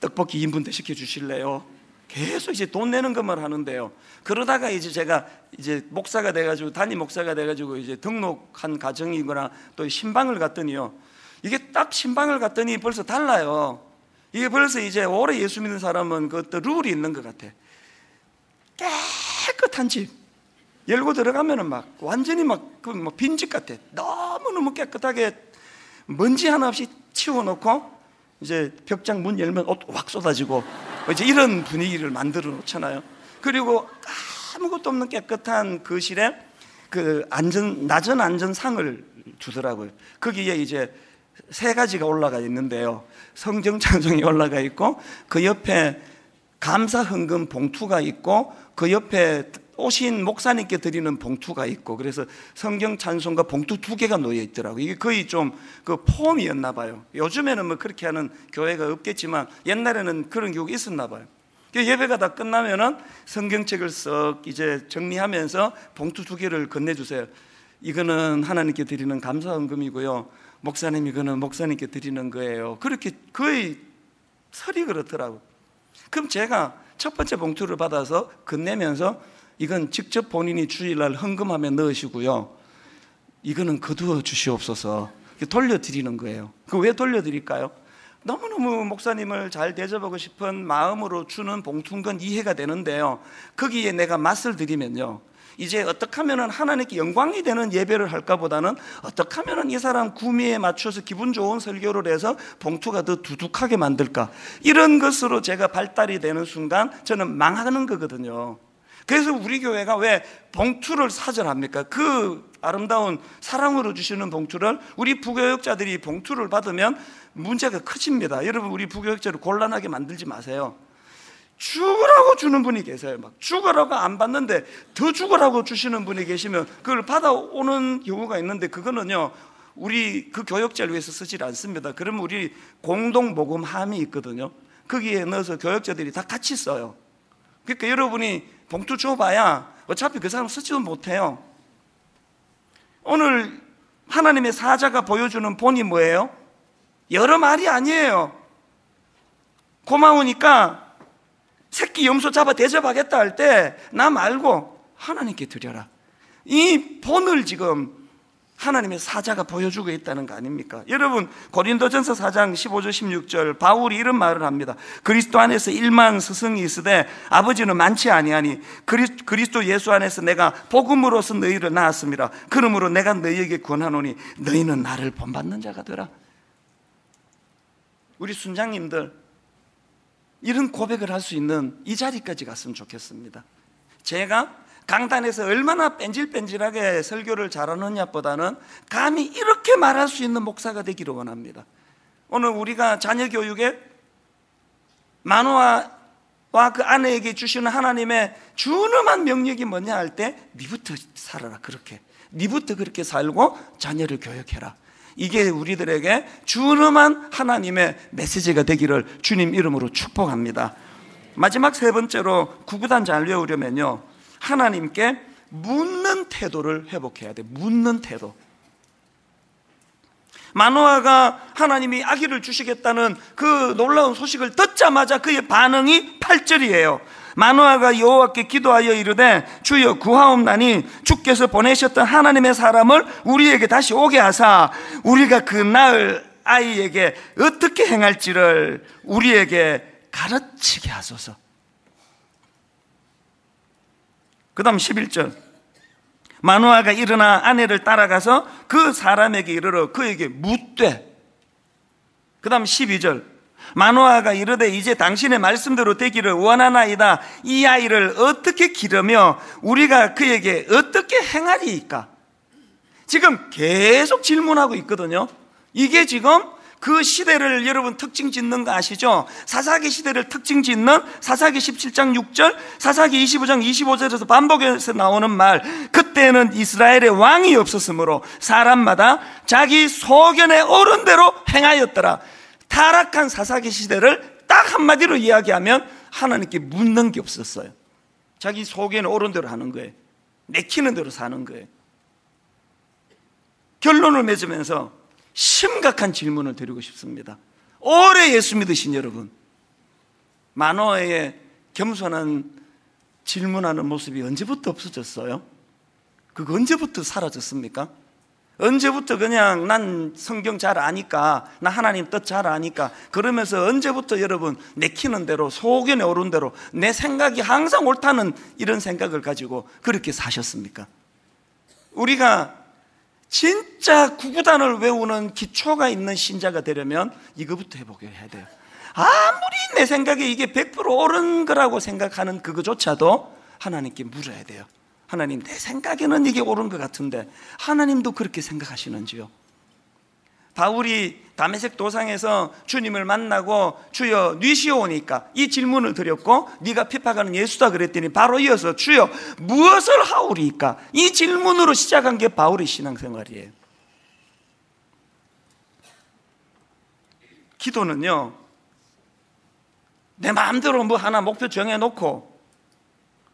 떡볶이 2인분대 시켜주실래요? 계속 이제 돈 내는 것만 하는데요. 그러다가 이제 제가 이제 목사가 돼가지고 담임 목사가 돼가지고 이제 등록한 가정이거나 또 신방을 갔더니요. 이게 딱 신방을 갔더니 벌써 달라요. 이게 벌써 이제 오래 예수 믿는 사람은 그것도 룰이 있는 것 같아. 깨끗한 집. 열고 들어가면은 막 완전히 막그 뭐 빈집 같아. 너무너무 깨끗하게 먼지 하나 없이 치워놓고 이제 벽장 문 열면 옷 확 쏟아지고 이제 이런 분위기를 만들어 놓잖아요. 그리고 아무것도 없는 깨끗한 거실에 그 안전 낮은 안전상을 두더라고요. 거기에 이제 세 가지가 올라가 있는데요. 성경 찬송이 올라가 있고 그 옆에 감사 헌금 봉투가 있고 그 옆에 오신 목사님께 드리는 봉투가 있고 그래서 성경 찬송과 봉투 두 개가 놓여 있더라고요. 이게 거의 좀 그 폼이었나 봐요. 요즘에는 뭐 그렇게 하는 교회가 없겠지만 옛날에는 그런 교육이 있었나 봐요. 그 예배가 다 끝나면은 성경책을 썩 이제 정리하면서 봉투 두 개를 건네주세요. 이거는 하나님께 드리는 감사 헌금이고요. 목사님 이거는 목사님께 드리는 거예요. 그렇게 거의 설이 그렇더라고. 그럼 제가 첫 번째 봉투를 받아서 건네면서 이건 직접 본인이 주일날 헌금하면 넣으시고요. 이거는 거두어 주시옵소서. 돌려드리는 거예요. 그 왜 돌려드릴까요? 너무너무 목사님을 잘 대접하고 싶은 마음으로 주는 봉투인 건 이해가 되는데요. 거기에 내가 맛을 들이면요. 이제 어떻게 하면 하나님께 영광이 되는 예배를 할까 보다는 어떻게 하면 이 사람 구미에 맞춰서 기분 좋은 설교를 해서 봉투가 더 두둑하게 만들까 이런 것으로 제가 발달이 되는 순간 저는 망하는 거거든요 그래서 우리 교회가 왜 봉투를 사절합니까? 그 아름다운 사랑으로 주시는 봉투를 우리 부교육자들이 봉투를 받으면 문제가 커집니다 여러분 우리 부교육자를 곤란하게 만들지 마세요 죽으라고 주는 분이 계세요. 막 죽으라고 안 받는데 더 죽으라고 주시는 분이 계시면 그걸 받아오는 경우가 있는데 그거는요. 우리 그 교역자를 위해서 쓰질 않습니다. 그러면 우리 공동 모금함이 있거든요. 거기에 넣어서 교역자들이 다 같이 써요. 그러니까 여러분이 봉투 줘봐야 어차피 그 사람 쓰지도 못해요. 오늘 하나님의 사자가 보여주는 본이 뭐예요? 여러 말이 아니에요. 고마우니까 새끼 염소 잡아 대접하겠다 할 때 나 말고 하나님께 드려라. 이 본을 지금 하나님의 사자가 보여주고 있다는 거 아닙니까? 여러분 고린도전서 4장 15절 16절 바울이 이런 말을 합니다. 그리스도 안에서 1만 스승이 있으되 아버지는 많지 아니하니 그리 스도 예수 안에서 내가 복음으로서 너희를 낳았습니다. 그러므로 내가 너희에게 권하노니 너희는 나를 본받는 자가 되라. 우리 순장님들 이런 고백을 할 수 있는 이 자리까지 갔으면 좋겠습니다. 제가 강단에서 얼마나 뺀질뺀질하게 설교를 잘하느냐보다는 감히 이렇게 말할 수 있는 목사가 되기를 원합니다. 오늘 우리가 자녀 교육에 만화와 그 아내에게 주시는 하나님의 준엄한 명령이 뭐냐 할 때 니부터 살아라 그렇게 니부터 그렇게 살고 자녀를 교육해라 이게 우리들에게 준엄한 하나님의 메시지가 되기를 주님 이름으로 축복합니다. 마지막 세 번째로 구구단 잘 외우려면요. 하나님께 묻는 태도를 회복해야 돼. 묻는 태도. 마노아가 하나님이 아기를 주시겠다는 그 놀라운 소식을 듣자마자 그의 반응이 8절이에요. 마노아가 여호와께 기도하여 이르되 주여 구하옵나니 주께서 보내셨던 하나님의 사람을 우리에게 다시 오게 하사 우리가 그 낳을 아이에게 어떻게 행할지를 우리에게 가르치게 하소서. 그 다음 11절. 마노아가 일어나 아내를 따라가서 그 사람에게 이르러 그에게 묻되. 그 다음 12절. 마노아가 이르되 이제 당신의 말씀대로 되기를 원하나이다. 이 아이를 어떻게 기르며 우리가 그에게 어떻게 행하리이까? 지금 계속 질문하고 있거든요. 이게 지금 그 시대를 여러분 특징 짓는 거 아시죠? 사사기 시대를 특징 짓는 사사기 17장 6절, 사사기 25장 25절에서 반복해서 나오는 말. 그때는 이스라엘의 왕이 없었으므로 사람마다 자기 소견에 오른 대로 행하였더라. 타락한 사사기 시대를 딱 한마디로 이야기하면 하나님께 묻는 게 없었어요. 자기 속에는 옳은 대로 하는 거예요. 내키는 대로 사는 거예요. 결론을 맺으면서 심각한 질문을 드리고 싶습니다. 오래 예수 믿으신 여러분, 만호의 겸손한 질문하는 모습이 언제부터 없어졌어요? 그거 언제부터 사라졌습니까? 언제부터 그냥 난 성경 잘 아니까, 나 하나님 뜻 잘 아니까, 그러면서 언제부터 여러분 내키는 대로, 소견에 오른 대로, 내 생각이 항상 옳다는 이런 생각을 가지고 그렇게 사셨습니까? 우리가 진짜 구구단을 외우는 기초가 있는 신자가 되려면 이거부터 해보게 해야 돼요. 아무리 내 생각에 이게 100% 옳은 거라고 생각하는 그거조차도 하나님께 물어야 돼요. 하나님 내 생각에는 이게 옳은 것 같은데 하나님도 그렇게 생각하시는지요? 바울이 다메섹 도상에서 주님을 만나고 주여 뉘시오니까 이 질문을 드렸고 네가 핍박하는 예수다 그랬더니 바로 이어서 주여 무엇을 하오리까 이 질문으로 시작한 게 바울의 신앙생활이에요. 기도는요 내 마음대로 뭐 하나 목표 정해놓고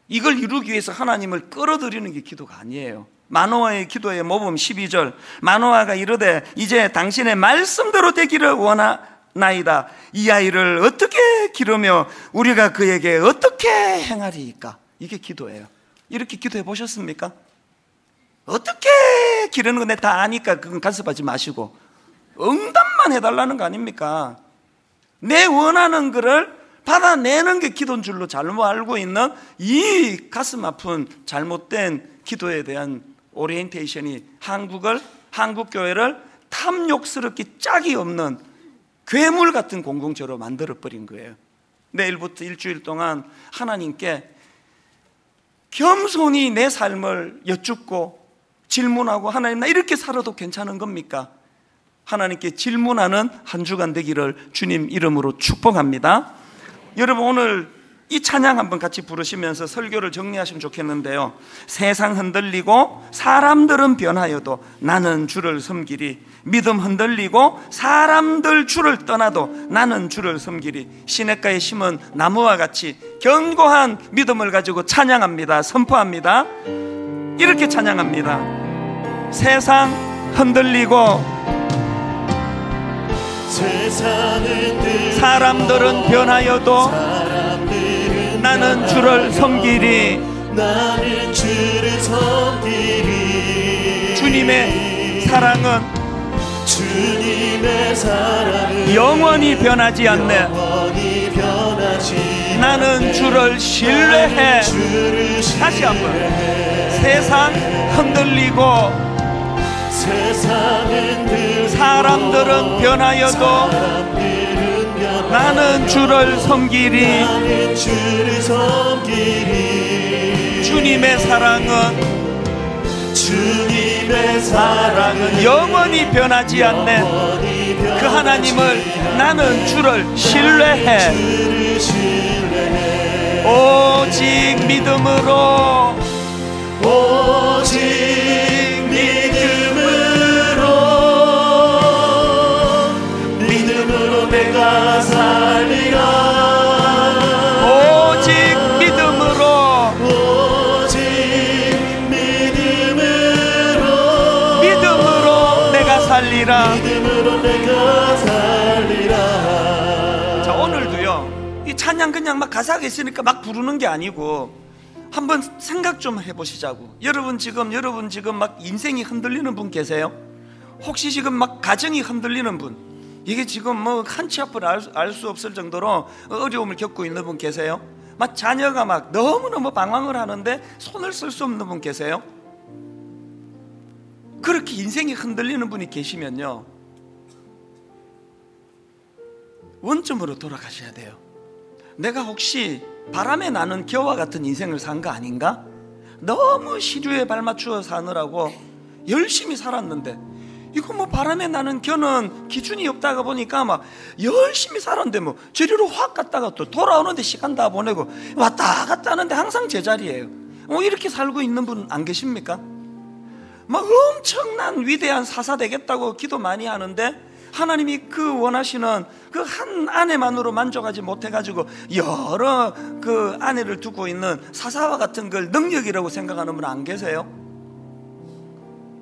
이걸 이루기 위해서 하나님을 끌어들이는 게 기도가 아니에요. 마노아의 기도의 모범 12절 마노아가 이르되 이제 당신의 말씀대로 되기를 원하나이다 이 아이를 어떻게 기르며 우리가 그에게 어떻게 행하리이까 이게 기도예요 이렇게 기도해 보셨습니까? 어떻게 기르는 건데 다 아니까 그건 간섭하지 마시고 응답만 해달라는 거 아닙니까? 내 원하는 거를 받아내는 게 기도인 줄로 잘못 알고 있는 이 가슴 아픈 잘못된 기도에 대한 오리엔테이션이 한국을 한국 교회를 탐욕스럽게 짝이 없는 괴물 같은 공동체로 만들어 버린 거예요. 내일부터 일주일 동안 하나님께 겸손히 내 삶을 여쭙고 질문하고 하나님 나 이렇게 살아도 괜찮은 겁니까? 하나님께 질문하는 한 주간 되기를 주님 이름으로 축복합니다. 여러분 오늘 이 찬양 한번 같이 부르시면서 설교를 정리하시면 좋겠는데요. 세상 흔들리고 사람들은 변하여도 나는 주를 섬기리. 믿음 흔들리고 사람들 주를 떠나도 나는 주를 섬기리. 시냇가에 심은 나무와 같이 견고한 믿음을 가지고 찬양합니다. 선포합니다. 이렇게 찬양합니다. 세상 흔들리고 사람들은 변하여도 나는 주를 섬기리. 나는 주를 섬기리. 주님의 사랑은 주님의 사랑은 영원히 변하지 않네. 영원히 변하지 나는 주를 신뢰해. 다시 한번. 세상 흔들리고 사람들은 변하여도 나는 주를 섬기리. 주님의 사랑은 주님의 사랑은 영원히 변하지 않네. 영원히 그 하나님을 나는 주를 신뢰해. 주를 신뢰해. 오직 믿음으로 오직 막 가사가 있으니까 막 부르는 게 아니고 한번 생각 좀 해보시자고 여러분 지금 여러분 지금 막 인생이 흔들리는 분 계세요? 혹시 지금 막 가정이 흔들리는 분 이게 지금 뭐 한치 앞을 알 수 없을 정도로 어려움을 겪고 있는 분 계세요? 막 자녀가 막 너무너무 방황을 하는데 손을 쓸 수 없는 분 계세요? 그렇게 인생이 흔들리는 분이 계시면요 원점으로 돌아가셔야 돼요. 내가 혹시 바람에 나는 겨와 같은 인생을 산 거 아닌가? 너무 시류에 발맞추어 사느라고 열심히 살았는데 이거 뭐 바람에 나는 겨는 기준이 없다가 보니까 막 열심히 살았는데 뭐 저리로 확 갔다가 또 돌아오는데 시간 다 보내고 왔다 갔다 하는데 항상 제자리예요. 뭐 이렇게 살고 있는 분 안 계십니까? 막 엄청난 위대한 사사 되겠다고 기도 많이 하는데 하나님이 그 원하시는 그 한 아내만으로 만족하지 못해가지고 여러 그 아내를 두고 있는 사사와 같은 걸 능력이라고 생각하는 분 안 계세요?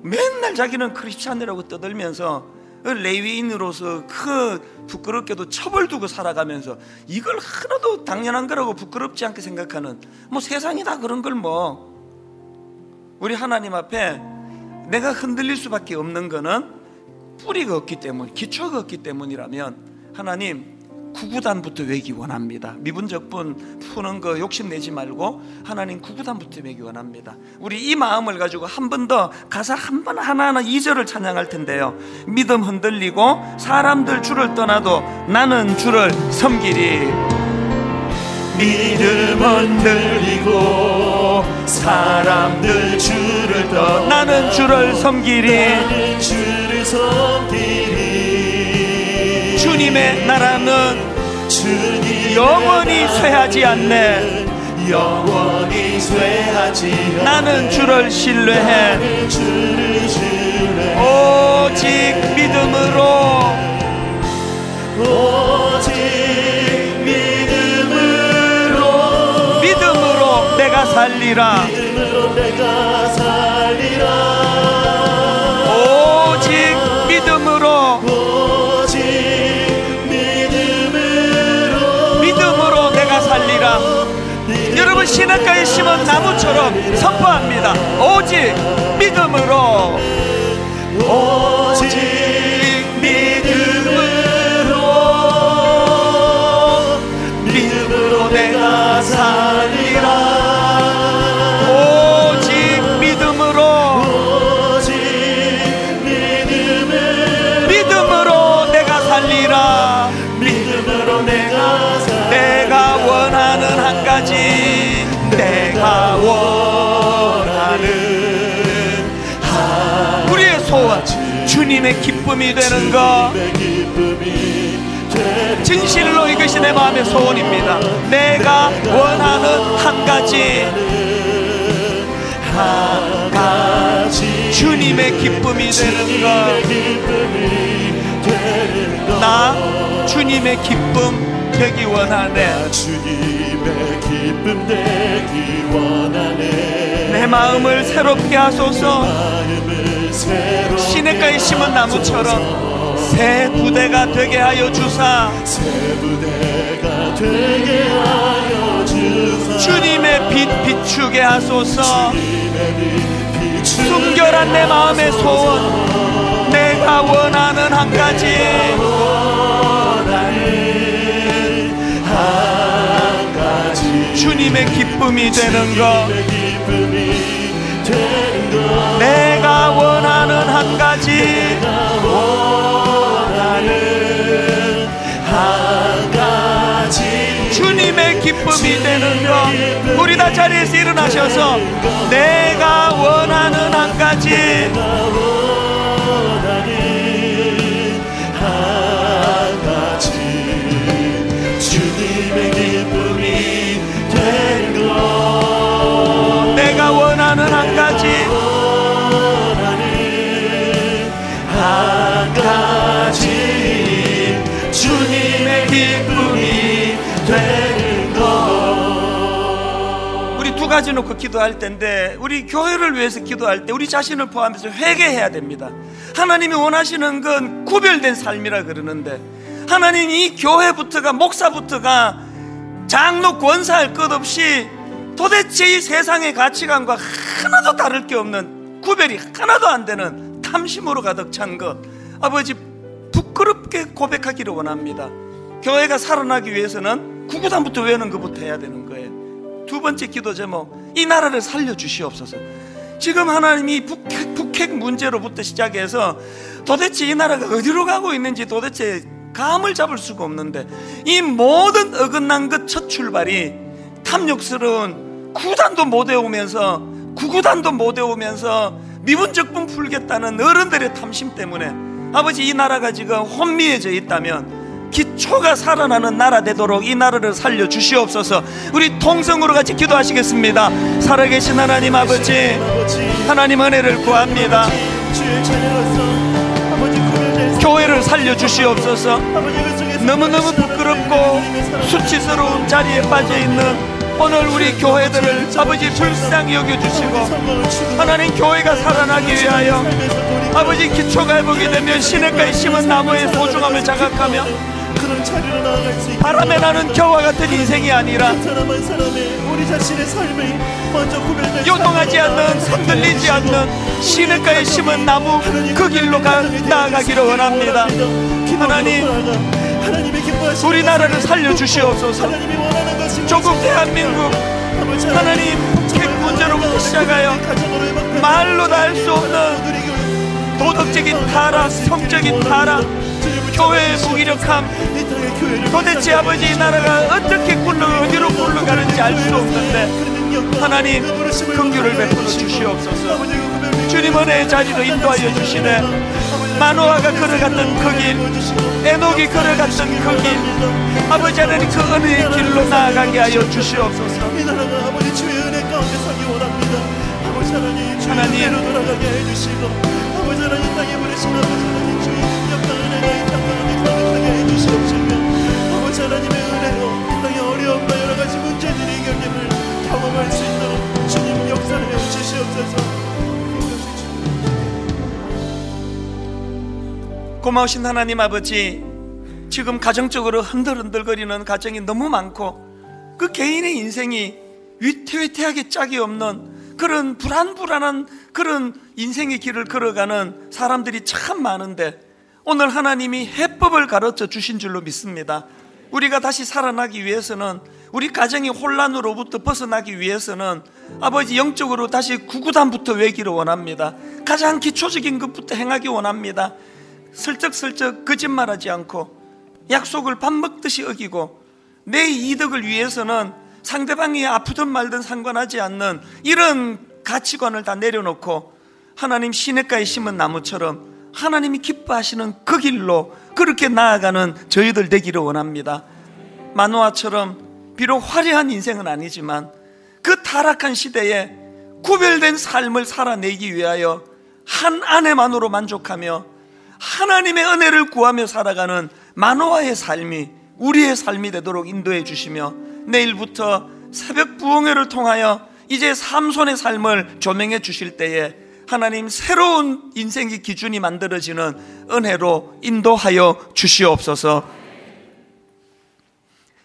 맨날 자기는 크리스찬이라고 떠들면서 레위인으로서 그 부끄럽게도 첩을 두고 살아가면서 이걸 하나도 당연한 거라고 부끄럽지 않게 생각하는 뭐 세상이 다 그런 걸 뭐 우리 하나님 앞에 내가 흔들릴 수밖에 없는 거는 뿌리가 없기 때문, 기초가 없기 때문이라면 하나님 구구단부터 외기 원합니다. 미분적분 푸는 거 욕심 내지 말고 하나님 구구단부터 외기 원합니다. 우리 이 마음을 가지고 한 번 더 가사 한 번 하나하나 이절을 찬양할 텐데요. 믿음 흔들리고 사람들 주를 떠나도 나는 주를 섬기리. 믿음 흔들리고 사람들 주를 떠나 나는 주를 섬기리. 나는 주를 섬기리 주님의 나라는 주님의 영원히 쇠하지 않네. 영원히 쇠하지 않네 나는 주를 신뢰해. 나는 주를 신뢰 오직 믿음으로 오직 믿음으로 믿음으로 내가 살리라. 믿음으로 내가 시냇가에 심은 나무처럼 선포합니다. 오직 믿음으로. 오직 믿음으로. 믿음으로 내가 살리라. 오직 믿음으로. 오직 믿음으로. 믿음으로 내가 살리라. 믿음으로 내가 주님의 기쁨이 되는 것. 진실로 이것이 내 마음의 소원입니다. 내가 원하는 한 가지. 한 가지. 주님의 기쁨이 되는 것. 나 주님의 기쁨 되기 원하네. 주님의 기쁨 되기 원하네 내 마음을 새롭게 하소서. 시냇가에 심은 나무처럼 새 부대가 되게 하여 주사. 새 부대가 되게 하여 주사. 주님의 빛 비추게 하소서. 순결한 내 마음의 소원 내가 원하는 한 가지. 주님의 기쁨이 되는 것 내 내가 원하는 한 가지. 원하는 한 가지. 주님의 기쁨이 되는 것. 우리 다 자리에서 일어나셔서 내가 원하는 한 가지 두 가지 놓고 기도할 텐데 우리 교회를 위해서 기도할 때 우리 자신을 포함해서 회개해야 됩니다. 하나님이 원하시는 건 구별된 삶이라 그러는데 하나님 이 교회부터가 목사부터가 장로 권사할 것 없이 도대체 이 세상의 가치관과 하나도 다를 게 없는 구별이 하나도 안 되는 탐심으로 가득 찬 것 아버지 부끄럽게 고백하기를 원합니다. 교회가 살아나기 위해서는 구구단부터 외우는 것부터 해야 되는 거예요. 두 번째 기도 제목 이 나라를 살려 주시옵소서. 지금 하나님이 북핵, 북핵 문제로부터 시작해서 도대체 이 나라가 어디로 가고 있는지 도대체 감을 잡을 수가 없는데 이 모든 어긋난 것 첫 출발이 탐욕스러운 구단도 못 외우면서 구구단도 못 외우면서 미분적분 풀겠다는 어른들의 탐심 때문에 아버지 이 나라가 지금 혼미해져 있다면 기초가 살아나는 나라 되도록 이 나라를 살려 주시옵소서. 우리 통성으로 같이 기도하시겠습니다. 살아계신 하나님 아버지, 하나님 은혜를 구합니다. 교회를 살려 주시옵소서. 너무너무 부끄럽고 수치스러운 자리에 빠져 있는 오늘 우리 교회들을 아버지 불쌍히 여겨 주시고 하나님 교회가 살아나기 위하여 아버지 기초가 회복이 되면 시냇가에 심은 나무의 소중함을 자각하며 바람에 나는 겨와 같은 인생이 아니라 요동하지 않는 흔들리지 않는 시냇가에 심은 나무 그 길로 가, 나아가기를 원합니다. 하나님 우리나라를 살려주시옵소서. 조국 대한민국 하나님 북핵 문제로부터 시작하여 말로 다 할 수 없는 도덕적인 타락 성적인 타락 교회의 무기력함 도대체 아버지 이 나라가 어떻게 굴러 어디로 굴러가는지 알 수 없는데 하나님 긍휼을 베풀어 주시옵소서. 주님 은혜의 자리로 인도하여 주시네. 마노아가 걸어갔던 그길 에녹이 걸어갔던 그길 아버지 하나님 그 은혜의 길로 나아가게 하여 주시옵소서. 하나님 하나님. 돌아가게 해주시고 아버지 하나님 이 땅에 보내신 아버지 하나님 고마우신 하나님 아버지 지금 가정적으로 흔들흔들거리는 가정이 너무 많고 그 개인의 인생이 위태위태하게 짝이 없는 그런 불안불안한 그런 인생의 길을 걸어가는 사람들이 참 많은데 오늘 하나님이 해법을 가르쳐 주신 줄로 믿습니다. 우리가 다시 살아나기 위해서는 우리 가정이 혼란으로부터 벗어나기 위해서는 아버지 영적으로 다시 구구단부터 외기를 원합니다. 가장 기초적인 것부터 행하기 원합니다. 슬쩍슬쩍 거짓말하지 않고 약속을 밥 먹듯이 어기고 내 이득을 위해서는 상대방이 아프든 말든 상관하지 않는 이런 가치관을 다 내려놓고 하나님 시냇가에 심은 나무처럼 하나님이 기뻐하시는 그 길로 그렇게 나아가는 저희들 되기를 원합니다. 마노아처럼 비록 화려한 인생은 아니지만 그 타락한 시대에 구별된 삶을 살아내기 위하여 한 아내만으로 만족하며 하나님의 은혜를 구하며 살아가는 마노아의 삶이 우리의 삶이 되도록 인도해 주시며 내일부터 새벽 부흥회를 통하여 이제 삼손의 삶을 조명해 주실 때에 하나님 새로운 인생의 기준이 만들어지는 은혜로 인도하여 주시옵소서.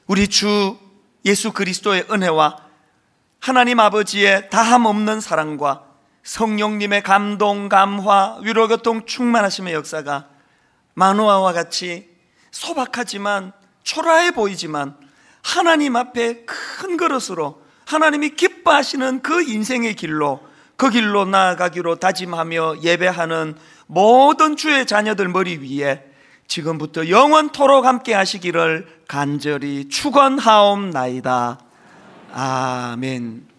우리 주 예수 그리스도의 은혜와 하나님 아버지의 다함 없는 사랑과 성령님의 감동, 감화, 위로, 교통 충만하심의 역사가 마누아와 같이 소박하지만 초라해 보이지만 하나님 앞에 큰 그릇으로 하나님이 기뻐하시는 그 인생의 길로 그 길로 나아가기로 다짐하며 예배하는 모든 주의 자녀들 머리 위에 지금부터 영원토록 함께 하시기를 간절히 축원하옵나이다. 아멘.